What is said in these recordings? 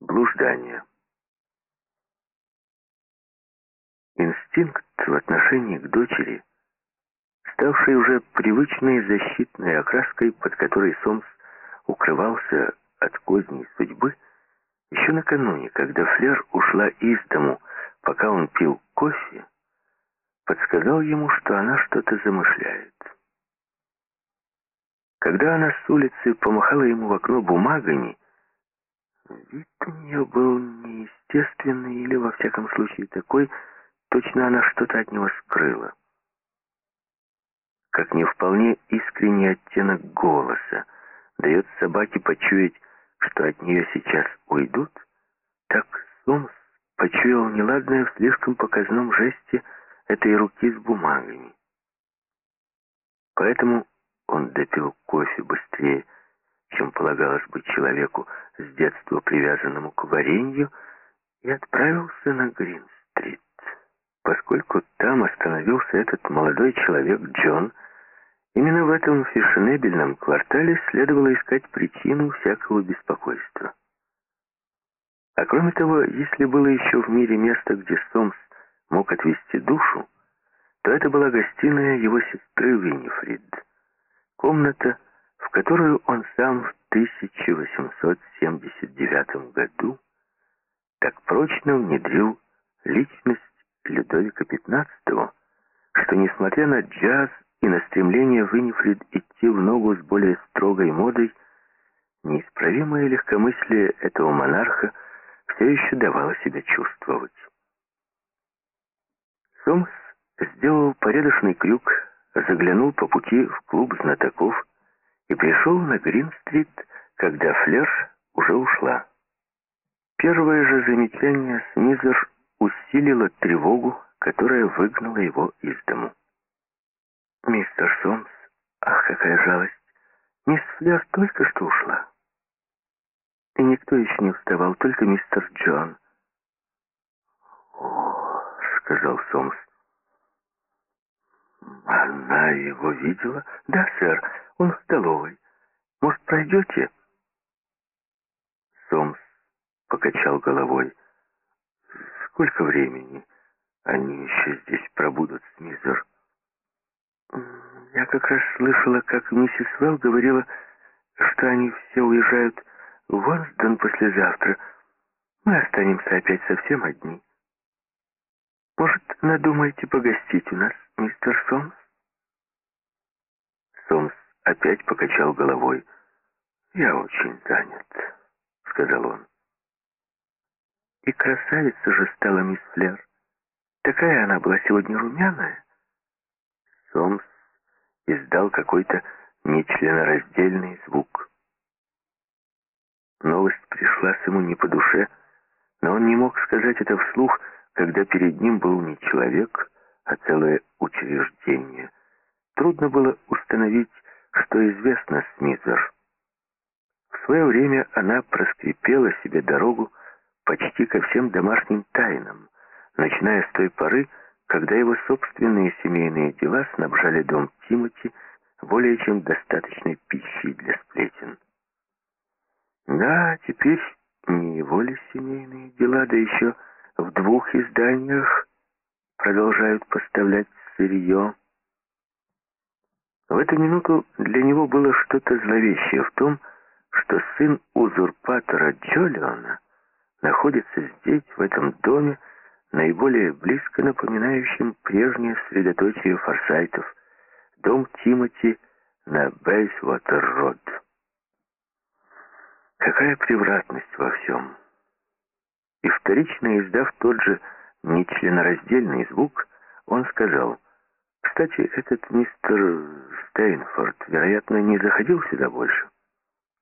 Блуждание. Инстинкт в отношении к дочери, ставший уже привычной защитной окраской, под которой Сомс укрывался от козней судьбы, еще накануне, когда Флер ушла из дому, пока он пил кофе, подсказал ему, что она что-то замышляет. Когда она с улицы помахала ему в окно бумагами, вид у нее был неестественный или, во всяком случае, такой, точно она что-то от него скрыла. Как не вполне искренний оттенок голоса дает собаке почуять, что от нее сейчас уйдут, так Сомс почуял неладное в слишком показном жесте этой руки с бумагами. Поэтому он допил кофе быстрее, чем полагалось быть человеку с детства привязанному к варенью, и отправился на Грин-стрит. Поскольку там остановился этот молодой человек Джон, именно в этом фешенебельном квартале следовало искать причину всякого беспокойства. А кроме того, если было еще в мире место, где Сомс мог отвести душу, то это была гостиная его сестры Виннифрид. Комната, в которую он сам в 1879 году так прочно внедрил личность Людовика XV, что, несмотря на джаз и на стремление Виннифрид идти в ногу с более строгой модой, неисправимое легкомыслие этого монарха все еще давало себя чувствовать. Сомс сделал порядочный крюк, заглянул по пути в клуб знатоков и пришел на Грин-стрит, когда Флеш уже ушла. Первое же замечание Смизер усилило тревогу, которая выгнала его из дому. «Мистер Сомс, ах, какая жалость! Мисс Флер только что ушла. И никто еще не вставал, только мистер Джон». «О, — сказал Сомс, она его видела? Да, сэр, он в столовой. Может, пройдете? Сомс покачал головой. Сколько времени они еще здесь пробудут, Смизер? Я как раз слышала, как миссис Велл говорила, что они все уезжают в Вонсдон послезавтра. Мы останемся опять совсем одни. Может, надумаете погостить у нас, мистер Сомс? Сомс опять покачал головой. «Я очень занят», — сказал он. И красавица же стала мисс Флер. Такая она была сегодня румяная. Сомс издал какой-то нечленораздельный звук. Новость пришла с ему не по душе, но он не мог сказать это вслух, когда перед ним был не человек, а целое учреждение — Трудно было установить, что известно Смитер. В свое время она проскрипела себе дорогу почти ко всем домашним тайнам, начиная с той поры, когда его собственные семейные дела снабжали дом Тимоти более чем достаточной пищей для сплетен. Да, теперь не его ли семейные дела, да еще в двух изданиях продолжают поставлять сырье, в эту минуту для него было что-то зловещее в том, что сын узурпатора Джолиона находится здесь, в этом доме, наиболее близко напоминающем прежнее средоточие форсайтов, дом Тимоти на Бейсвотер-Род. Какая превратность во всем! И вторично издав тот же нечленораздельный звук, он сказал — кстати, этот мистер Стейнфорд, вероятно, не заходил сюда больше.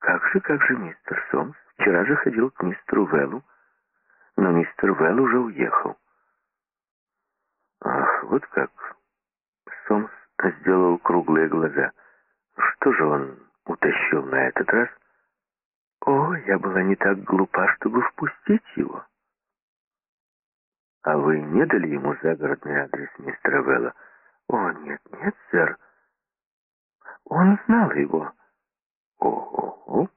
Как же, как же, мистер Сомс вчера заходил к мистеру Веллу, но мистер Велл уже уехал. Ах, вот как. Сомс сделал круглые глаза. Что же он утащил на этот раз? О, я была не так глупа, чтобы впустить его. А вы не дали ему загородный адрес мистера Велла? «О, нет, нет, сэр. Он знал его». «Ого-го».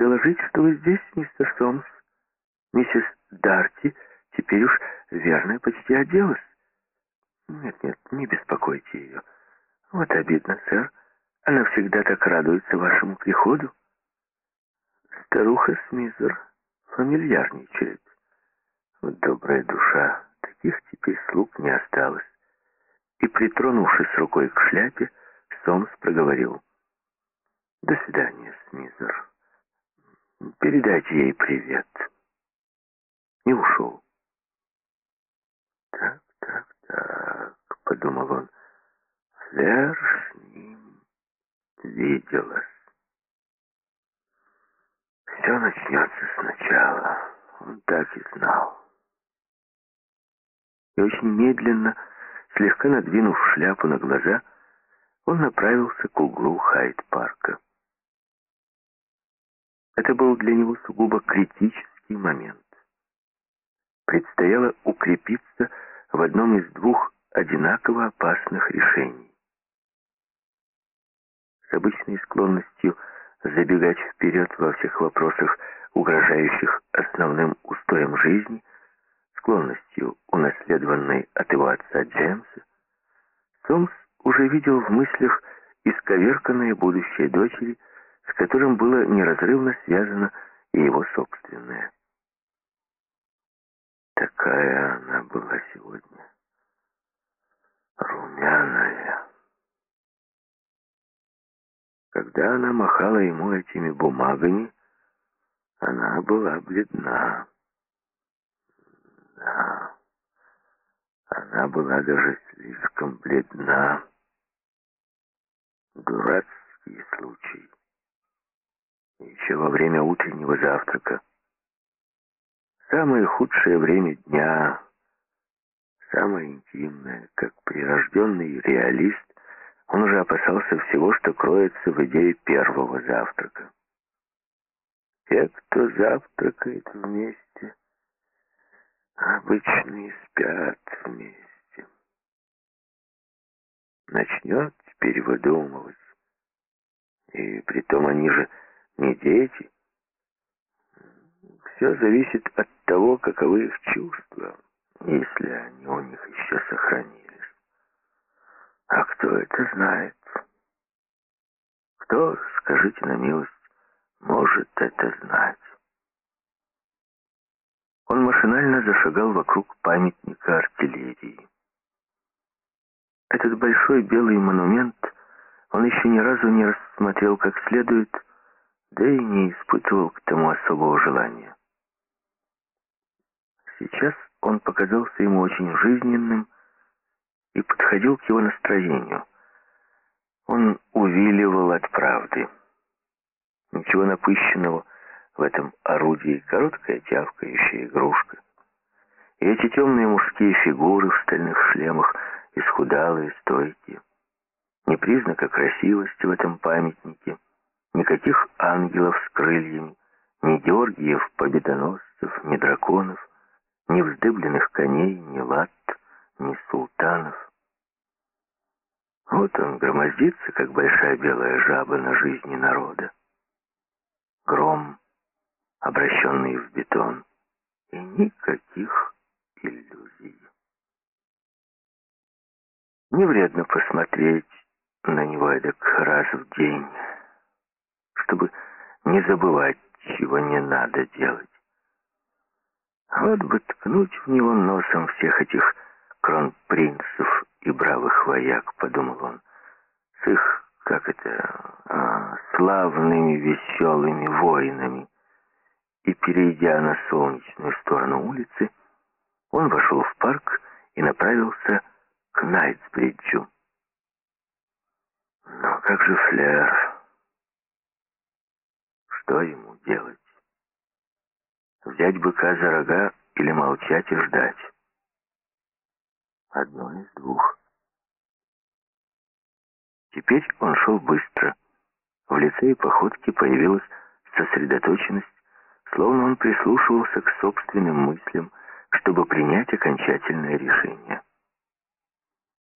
доложить, что вы здесь, мистер Сомс. Миссис Дарти теперь уж верно почти оделась. Нет, нет, не беспокойте ее. Вот обидно, сэр. Она всегда так радуется вашему приходу. Старуха Смизер фамильярничает. Вот добрая душа, таких теперь слуг не осталось. И, притронувшись рукой к шляпе, Сомс проговорил. «До свидания, Смизер. Передайте ей привет». И ушел. «Так, так, так», — подумал он, — «Флер с ним виделась». Все начнется сначала. Он так и знал. И очень медленно, слегка надвинув шляпу на глаза, он направился к углу Хайд-парка. Это был для него сугубо критический момент. Предстояло укрепиться в одном из двух одинаково опасных решений. С обычной склонностью забегать вперед во всех вопросах, угрожающих основным устоям жизни, склонностью, унаследованной от его отца Джеймса, Сомс уже видел в мыслях исковерканное будущее дочери, с которым было неразрывно связано и его собственное. Такая она была сегодня, румяная. Когда она махала ему этими бумагами, она была бледна. Да, она была даже слишком бледна. Дурацкий случай. Еще во время утреннего завтрака. Самое худшее время дня, самое интимное, как прирожденный реалист, он уже опасался всего, что кроется в идее первого завтрака. Те, кто завтракает вместе, обычно и спят вместе. Начнет теперь выдумывать. И притом они же не дети. Все зависит от того, каковы их чувства, если они у них еще сохранились. А кто это знает? Кто, скажите на милость, может это знать? Он машинально зашагал вокруг памятника артиллерии. Этот большой белый монумент он еще ни разу не рассмотрел как следует, да и не испытывал к тому особого желания. Сейчас он показался ему очень жизненным и подходил к его настроению. Он увиливал от правды. Ничего напыщенного в этом орудии, короткая тявкающая игрушка. И эти темные мужские фигуры в стальных шлемах, исхудалые, стойкие. Ни признака красивости в этом памятнике, никаких ангелов с крыльями, ни Георгиев, победоносцев, ни драконов, ни вздыбленных коней, ни лад, ни султанов. Вот он громоздится, как большая белая жаба на жизни народа. Гром, обращенный в бетон, и никаких иллюзий. Не вредно посмотреть на него эдак раз в день, чтобы не забывать, чего не надо делать. Вот бы ткнуть в него носом всех этих кронпринцев и бравых вояк, подумал он, с их, как это, а, славными веселыми воинами. И, перейдя на солнечную сторону улицы, он вошел в парк и направился к Найтсбриджу. Но как же Флер? Что ему делать? Взять быка за рога или молчать и ждать? Одно из двух. Теперь он шел быстро. В лице и походке появилась сосредоточенность, словно он прислушивался к собственным мыслям, чтобы принять окончательное решение.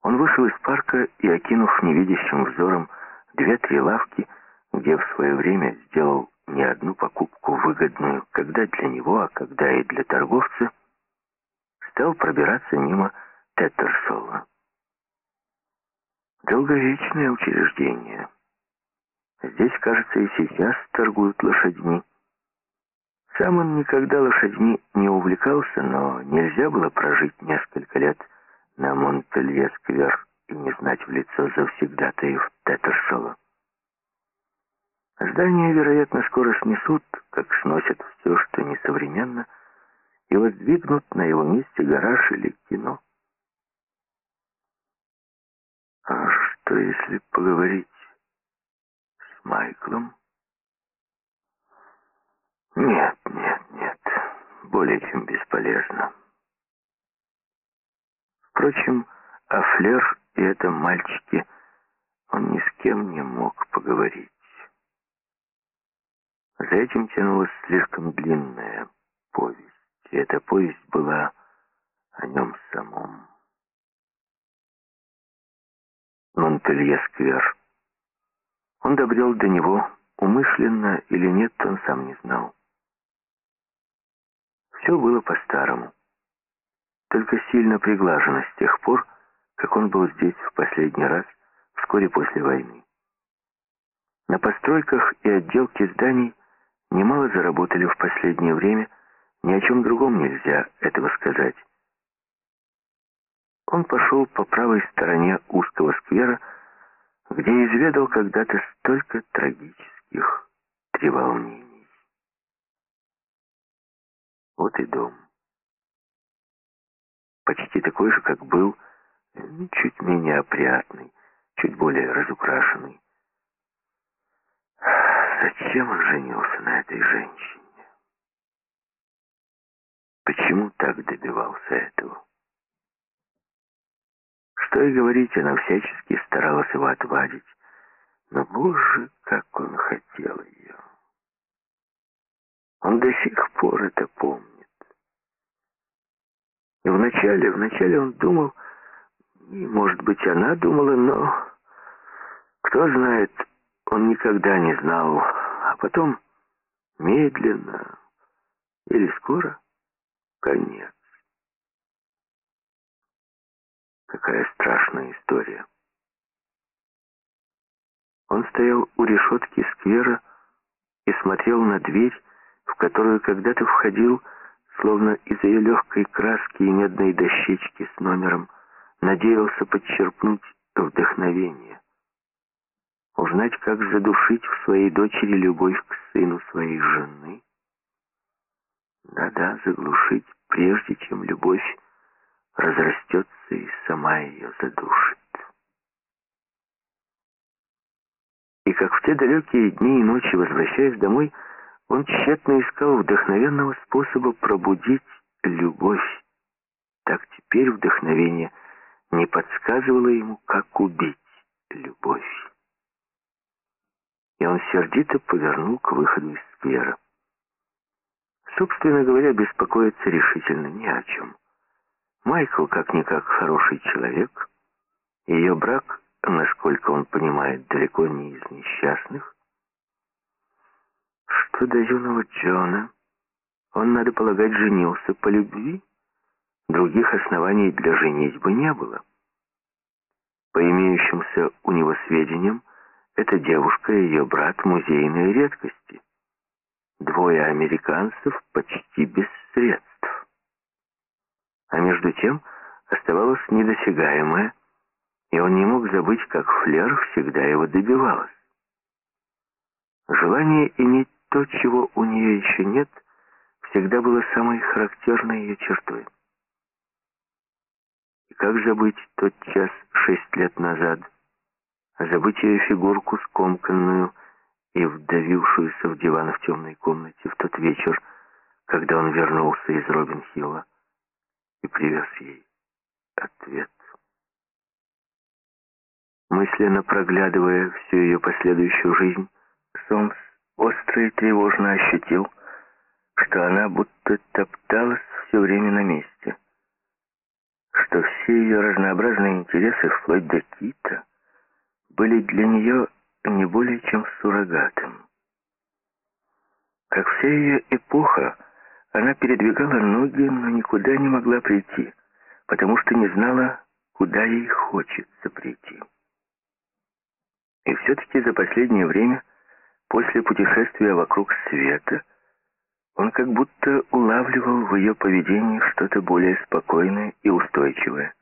Он вышел из парка и, окинув невидящим взором две-три лавки, где в свое время сделал не одну покупку выгодную, когда для него, а когда и для торговца, стал пробираться мимо Теттерсола. Долговечное учреждение. Здесь, кажется, и сейчас торгуют лошадьми. Сам он никогда лошадьми не увлекался, но нельзя было прожить несколько лет на Монпелье-сквер и не знать в лицо завсегдатаев Теттерсола. Здания, вероятно, скоро снесут, как сносят все, что несовременно, и воздвигнут на его месте гараж или кино. А что, если поговорить с Майклом? Нет, нет, нет, более чем бесполезно. Впрочем, о Флер и этом мальчике он ни с кем не мог поговорить. За этим тянулась слишком длинная повесть, и эта повесть была о нем самом. Монпелье-сквер. Он добрел до него, умышленно или нет, он сам не знал. Все было по-старому, только сильно приглажено с тех пор, как он был здесь в последний раз, вскоре после войны. На постройках и отделке зданий немало заработали в последнее время, ни о чем другом нельзя этого сказать. Он пошел по правой стороне узкого сквера, где изведал когда-то столько трагических треволнений. Вот и дом. Почти такой же, как был, чуть менее опрятный, чуть более разукрашенный. Зачем он женился на этой женщине? Почему так добивался этого? Что и говорить, она всячески старалась его отвадить. Но, боже, как он хотел ее. Он до сих пор это помнит. И вначале, вначале он думал, и, может быть, она думала, но кто знает, он никогда не знал. А потом, медленно или скоро, конец. Какая страшная история. Он стоял у решетки сквера и смотрел на дверь, в которую когда-то входил, словно из ее легкой краски и медной дощечки с номером, надеялся подчерпнуть вдохновение. Узнать, как задушить в своей дочери любовь к сыну своей жены. Да-да, заглушить, прежде чем любовь разрастется и сама ее задушит. И как в те далекие дни и ночи, возвращаясь домой, он тщетно искал вдохновенного способа пробудить любовь. Так теперь вдохновение не подсказывало ему, как убить любовь. И он сердито повернул к выходу из сквера. Собственно говоря, беспокоиться решительно ни о чем. Майкл, как-никак, хороший человек. Ее брак, насколько он понимает, далеко не из несчастных. Что до юного Джона, он, надо полагать, женился по любви. Других оснований для женитьбы не было. По имеющимся у него сведениям, эта девушка и ее брат музейные редкости. Двое американцев почти без средств. А между тем оставалось недосягаемое, и он не мог забыть, как Флер всегда его добивалась. Желание иметь то, чего у нее еще нет, всегда было самой характерной ее чертой. И как забыть тот час шесть лет назад, забыть ее фигурку скомканную и вдавившуюся в диван в темной комнате в тот вечер, когда он вернулся из Робин-Хилла и привез ей ответ. Мысленно проглядывая всю ее последующую жизнь, Сомс остро и тревожно ощутил, что она будто топталась все время на месте, что все ее разнообразные интересы, вплоть до Кита, были для нее не более чем суррогатом. Как вся ее эпоха, она передвигала ноги, но никуда не могла прийти, потому что не знала, куда ей хочется прийти. И все-таки за последнее время, после путешествия вокруг света, он как будто улавливал в ее поведении что-то более спокойное и устойчивое.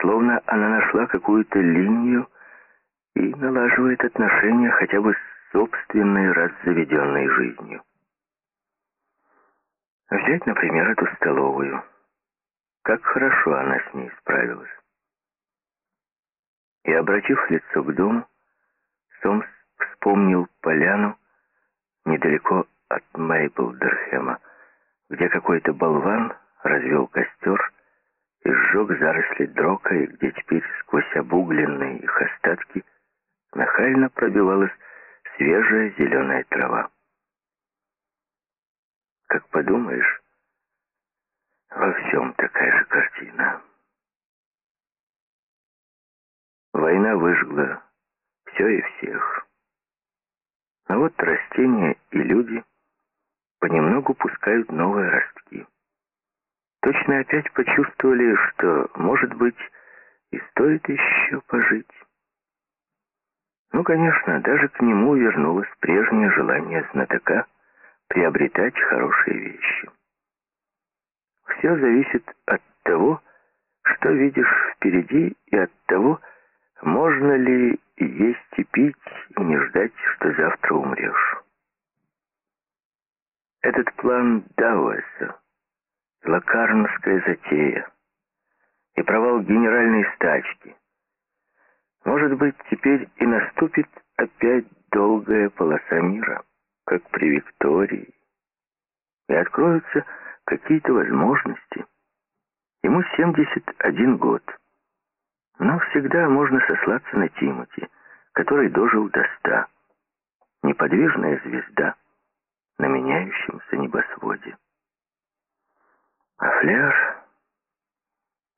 Словно она нашла какую-то линию и налаживает отношения хотя бы с собственной раззаведенной жизнью. Взять, например, эту столовую. Как хорошо она с ней справилась. И, обратив лицо к дому, Сомс вспомнил поляну недалеко от Мейблдерхема, где какой-то болван развел костер и сжег заросли дрока, и где теперь сквозь обугленные их остатки нахально пробивалась свежая зеленая трава. Как подумаешь, во всем такая же картина. Война выжгла все и всех. А вот растения и люди понемногу пускают новые ростки. Точно опять почувствовали, что, может быть, и стоит еще пожить. Ну, конечно, даже к нему вернулось прежнее желание знатока приобретать хорошие вещи. Все зависит от того, что видишь впереди, и от того, можно ли есть и пить, и не ждать, что завтра умрешь. Этот план Дауэса, лакарновская затея и провал генеральной стачки. Может быть, теперь и наступит опять долгая полоса мира, как при Виктории, и откроются какие-то возможности. Ему 71 год. Но всегда можно сослаться на Тимоти, который дожил до ста. Неподвижная звезда на меняющемся небосводе. А Флер...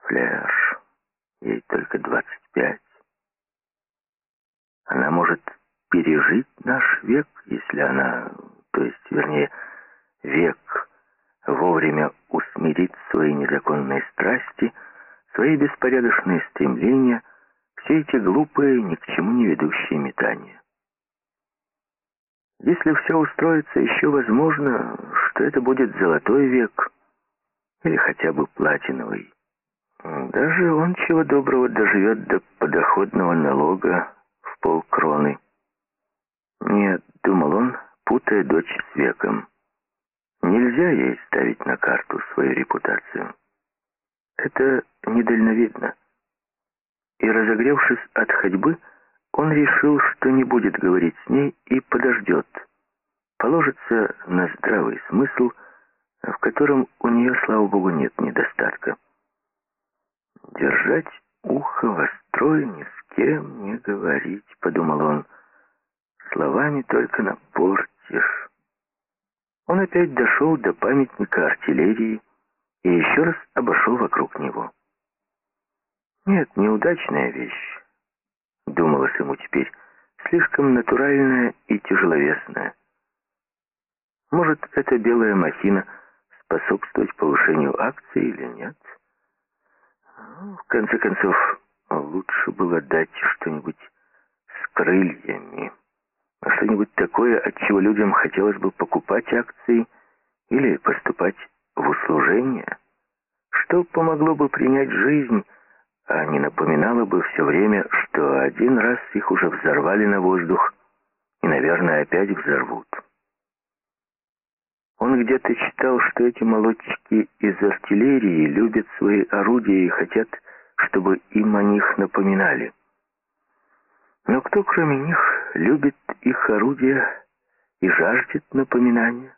Флер... Ей только 25. Она может пережить наш век, если она... То есть, вернее, век вовремя усмирит свои незаконные страсти — свои беспорядочные стремления, все эти глупые, ни к чему не ведущие метания. Если все устроится, еще возможно, что это будет золотой век или хотя бы платиновый. Даже он чего доброго доживет до подоходного налога в полкроны. Нет, думал он, путая дочь с веком. Нельзя ей ставить на карту свою репутацию. Это недальновидно. И разогревшись от ходьбы, он решил, что не будет говорить с ней и подождет. Положится на здравый смысл, в котором у нее, слава богу, нет недостатка. «Держать ухо востро ни с кем не говорить», — подумал он. «Словами только напортишь». Он опять дошел до памятника артиллерии, и еще раз обошел вокруг него. Нет, неудачная вещь, думалось ему теперь, слишком натуральная и тяжеловесная. Может, эта белая махина способствовать повышению акций или нет? Ну, в конце концов, лучше было дать что-нибудь с крыльями, что-нибудь такое, от чего людям хотелось бы покупать акции или поступать в услужение, что помогло бы принять жизнь, а не напоминало бы все время, что один раз их уже взорвали на воздух и, наверное, опять взорвут. Он где-то читал, что эти молодчики из артиллерии любят свои орудия и хотят, чтобы им о них напоминали. Но кто, кроме них, любит их орудия и жаждет напоминания?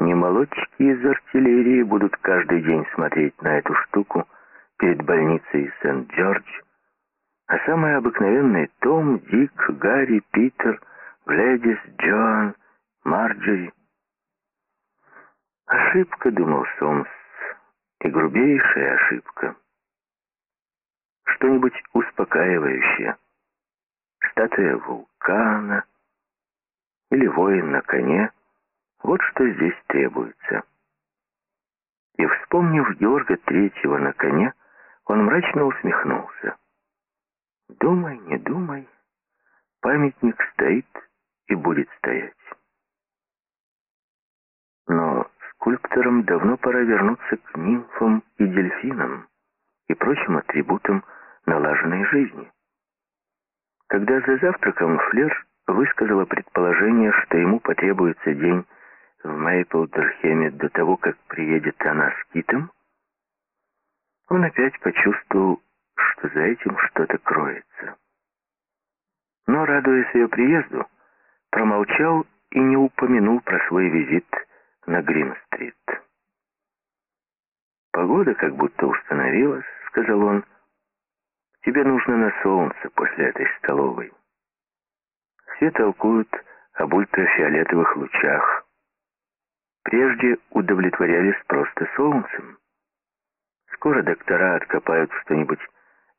Не молодчики из артиллерии будут каждый день смотреть на эту штуку перед больницей Сент-Джордж, а самые обыкновенные Том, Дик, Гарри, Питер, Глэдис, Джоан, Марджери. Ошибка, думал Сомс, и грубейшая ошибка. Что-нибудь успокаивающее. Статуя вулкана или воин на коне — Вот что здесь требуется. И, вспомнив Георга Третьего на коне, он мрачно усмехнулся. Думай, не думай, памятник стоит и будет стоять. Но скульпторам давно пора вернуться к нимфам и дельфинам и прочим атрибутам налаженной жизни. Когда за завтраком Флер высказала предположение, что ему потребуется день в Мейплдерхеме до того, как приедет она с Китом, он опять почувствовал, что за этим что-то кроется. Но, радуясь ее приезду, промолчал и не упомянул про свой визит на Грин-стрит. «Погода как будто установилась», — сказал он. «Тебе нужно на солнце после этой столовой. Все толкуют об ультрафиолетовых лучах. Прежде удовлетворялись просто солнцем. Скоро доктора откопают что-нибудь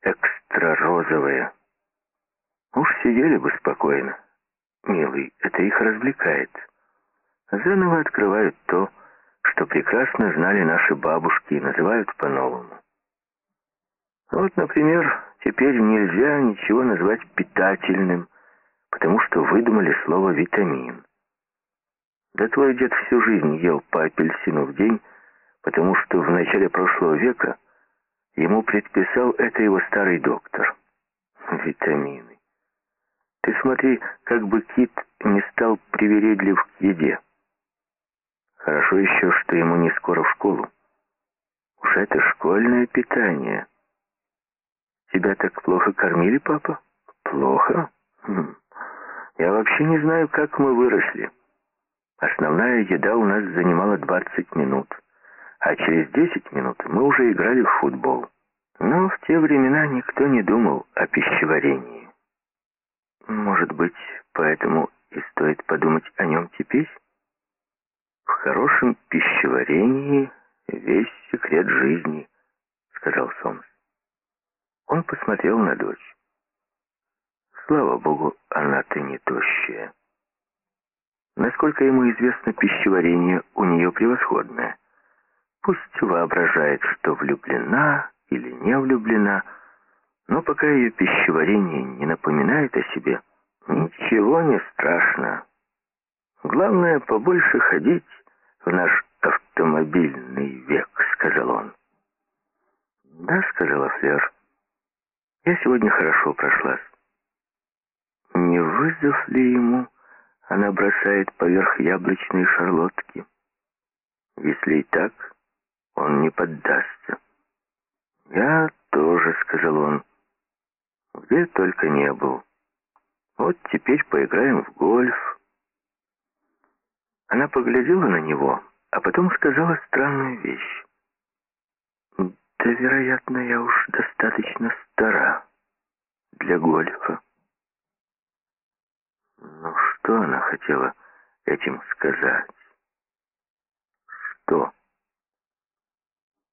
экстра-розовое. Уж сидели бы спокойно. Милый, это их развлекает. Заново открывают то, что прекрасно знали наши бабушки и называют по-новому. Вот, например, теперь нельзя ничего назвать питательным, потому что выдумали слово «витамин». Да твой дед всю жизнь ел по апельсину в день, потому что в начале прошлого века ему предписал это его старый доктор. Витамины. Ты смотри, как бы кит не стал привередлив к еде. Хорошо еще, что ему не скоро в школу. Уж это школьное питание. Тебя так плохо кормили, папа? Плохо? Хм. Я вообще не знаю, как мы выросли. Основная еда у нас занимала 20 минут, а через 10 минут мы уже играли в футбол. Но в те времена никто не думал о пищеварении. Может быть, поэтому и стоит подумать о нем теперь? В хорошем пищеварении весь секрет жизни, сказал Сомс. Он посмотрел на дочь. Слава богу, она-то не тощая. Насколько ему известно, пищеварение у нее превосходное. Пусть воображает, что влюблена или не влюблена, но пока ее пищеварение не напоминает о себе, ничего не страшно. Главное, побольше ходить в наш автомобильный век, сказал он. Да, сказала Флер. Я сегодня хорошо прошлась. Не вызов ли ему она бросает поверх яблочной шарлотки. Если и так, он не поддастся. «Я тоже», — сказал он, — «где только не был. Вот теперь поиграем в гольф». Она поглядела на него, а потом сказала странную вещь. «Да, вероятно, я уж достаточно стара для гольфа». Ну, что она хотела этим сказать? Что?